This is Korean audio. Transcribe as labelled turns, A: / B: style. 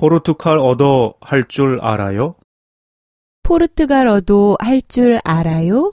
A: 포르투갈어도 할 줄 알아요?
B: 포르투갈어도 할 줄 알아요?